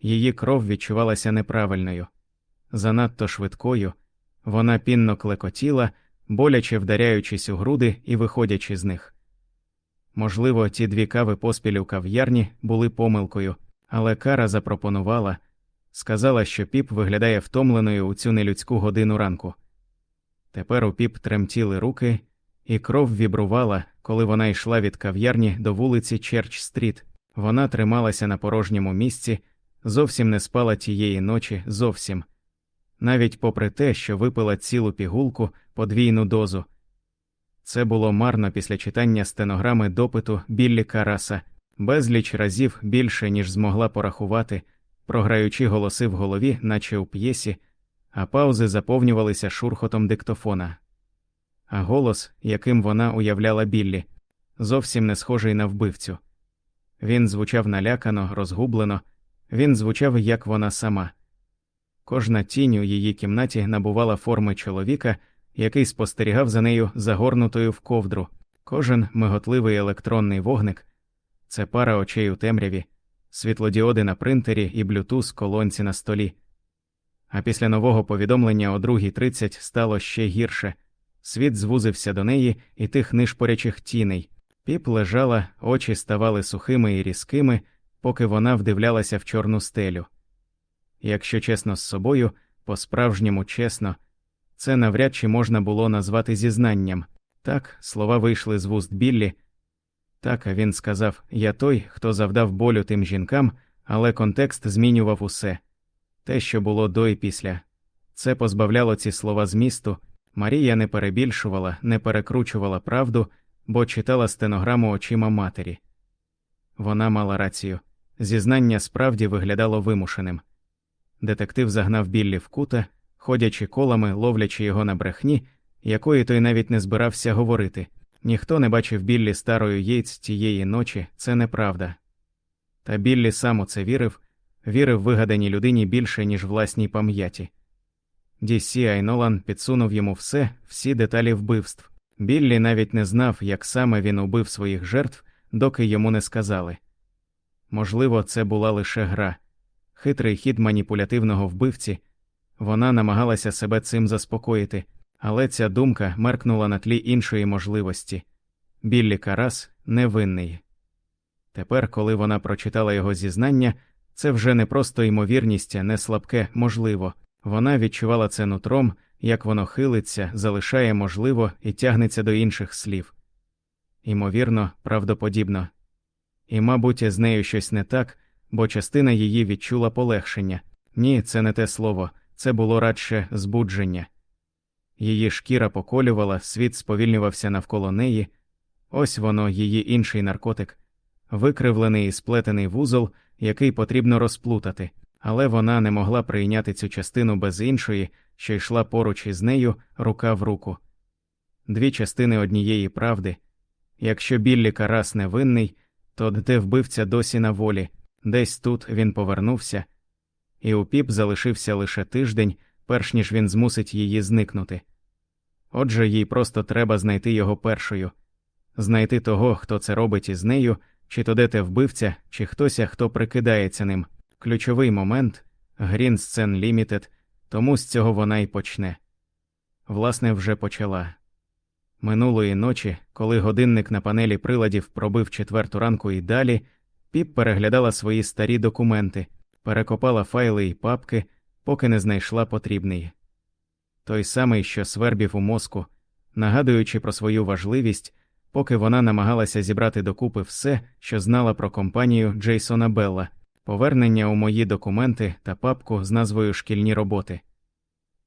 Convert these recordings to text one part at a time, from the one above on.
Її кров відчувалася неправильною, занадто швидкою, вона пінно клекотіла, боляче вдаряючись у груди і виходячи з них. Можливо, ті дві кави поспіль у кав'ярні були помилкою, але Кара запропонувала сказала, що піп виглядає втомленою у цю нелюдську годину ранку. Тепер у піп тремтіли руки, і кров вібрувала, коли вона йшла від кав'ярні до вулиці Черч Стріт. Вона трималася на порожньому місці, зовсім не спала тієї ночі, зовсім, навіть попри те, що випила цілу пігулку подвійну дозу. Це було марно після читання стенограми допиту Біллі Караса, безліч разів більше, ніж змогла порахувати, програючи голоси в голові, наче у п'єсі, а паузи заповнювалися шурхотом диктофона. А голос, яким вона уявляла Біллі, зовсім не схожий на вбивцю. Він звучав налякано, розгублено, він звучав, як вона сама. Кожна тінь у її кімнаті набувала форми чоловіка, який спостерігав за нею загорнутою в ковдру, кожен миготливий електронний вогник це пара очей у темряві, світлодіоди на принтері і блютуз колонці на столі. А після нового повідомлення о 2.30 стало ще гірше світ звузився до неї і тих нишпорячих тіней. Піп лежала, очі ставали сухими і різкими, поки вона вдивлялася в чорну стелю. Якщо чесно з собою, по справжньому чесно, це навряд чи можна було назвати зізнанням. Так, слова вийшли з вуст Біллі. Так, він сказав Я той, хто завдав болю тим жінкам, але контекст змінював усе те, що було до і після. Це позбавляло ці слова змісту. Марія не перебільшувала, не перекручувала правду, бо читала стенограму очима матері. Вона мала рацію. Зізнання справді виглядало вимушеним. Детектив загнав Біллі в кута, ходячи колами, ловлячи його на брехні, якої той навіть не збирався говорити. Ніхто не бачив Біллі старою Єйц тієї ночі, це неправда. Та Біллі сам у це вірив, вірив вигаданій людині більше, ніж власній пам'яті. Дісі Айнолан підсунув йому все, всі деталі вбивств. Біллі навіть не знав, як саме він убив своїх жертв, доки йому не сказали. Можливо, це була лише гра, хитрий хід маніпулятивного вбивці. Вона намагалася себе цим заспокоїти, але ця думка меркнула на тлі іншої можливості Біллі Карас невинний. Тепер, коли вона прочитала його зізнання, це вже не просто ймовірність, не слабке, можливо. Вона відчувала це нутром, як воно хилиться, залишає можливо і тягнеться до інших слів. Імовірно, правдоподібно. І, мабуть, з нею щось не так, бо частина її відчула полегшення. Ні, це не те слово, це було радше збудження. Її шкіра поколювала, світ сповільнювався навколо неї, ось воно, її інший наркотик, викривлений і сплетений вузол, який потрібно розплутати, але вона не могла прийняти цю частину без іншої, що йшла поруч із нею рука в руку. Дві частини однієї правди якщо Біллі Карас невинний, то де вбивця досі на волі, десь тут він повернувся, і у піп залишився лише тиждень, перш ніж він змусить її зникнути. Отже, їй просто треба знайти його першою, знайти того, хто це робить із нею, чи то де те вбивця, чи хтось, хто прикидається ним. Ключовий момент Green Scene Limited, тому з цього вона й почне. Власне, вже почала. Минулої ночі, коли годинник на панелі приладів пробив четверту ранку і далі, піп переглядала свої старі документи, перекопала файли і папки, поки не знайшла потрібний. Той самий, що свербів у мозку, нагадуючи про свою важливість, поки вона намагалася зібрати докупи все, що знала про компанію Джейсона Белла, повернення у мої документи та папку з назвою Шкільні роботи.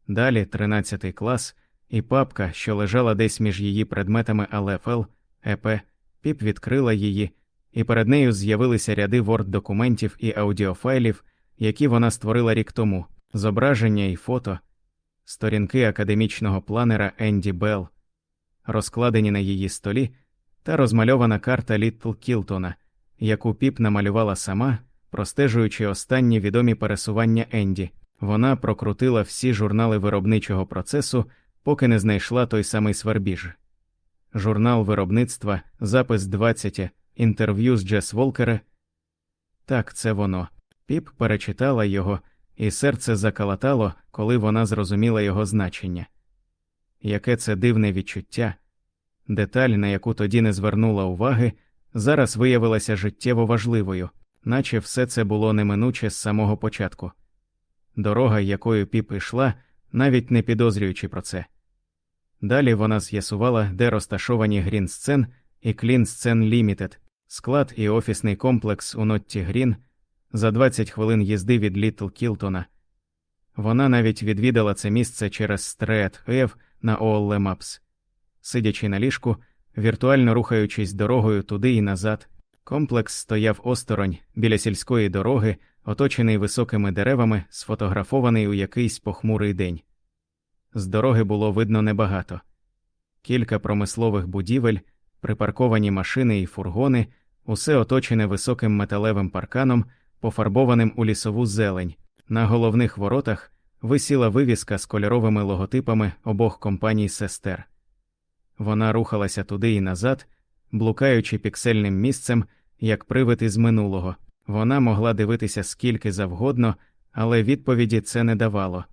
Далі, 13 клас і папка, що лежала десь між її предметами АЛФЛ, ЕП, піп відкрила її, і перед нею з'явилися ряди ворд документів і аудіофайлів, які вона створила рік тому, зображення і фото, сторінки академічного планера Енді Белл, розкладені на її столі, та розмальована карта Літл Кілтона, яку піп намалювала сама, простежуючи останні відомі пересування Енді. Вона прокрутила всі журнали виробничого процесу поки не знайшла той самий свербіж. Журнал виробництва, запис 20, інтерв'ю з Джес Волкера. Так, це воно. Піп перечитала його, і серце закалатало, коли вона зрозуміла його значення. Яке це дивне відчуття, деталь, на яку тоді не звернула уваги, зараз виявилася життєво важливою, наче все це було неминуче з самого початку. Дорога, якою Піп ішла, навіть не підозрюючи про це. Далі вона з'ясувала, де розташовані Green Scene і Clean Scene Limited, склад і офісний комплекс у Нотті Грін за 20 хвилин їзди від Літл Кілтона. Вона навіть відвідала це місце через Street View на Google Maps. Сидячи на ліжку, віртуально рухаючись дорогою туди і назад, комплекс стояв осторонь біля сільської дороги, оточений високими деревами, сфотографований у якийсь похмурий день. З дороги було видно небагато кілька промислових будівель, припарковані машини і фургони, усе оточене високим металевим парканом, пофарбованим у лісову зелень. На головних воротах висіла вивіска з кольоровими логотипами обох компаній сестер. Вона рухалася туди і назад, блукаючи піксельним місцем, як привид із минулого. Вона могла дивитися скільки завгодно, але відповіді це не давало.